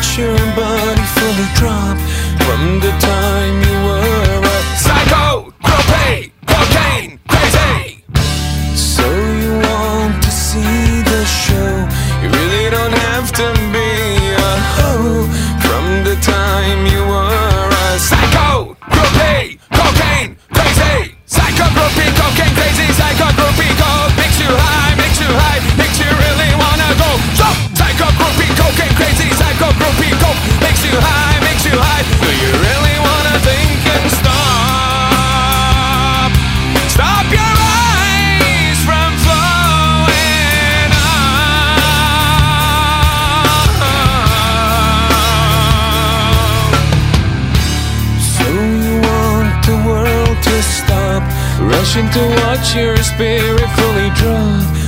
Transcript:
watch your body fully drop from the time you were a psycho, propane, cocaine, crazy. So you want to see the show? You really don't have to be a hoe from the time you were a psycho, groupie, cocaine, Rushing to watch your spirit fully drawn.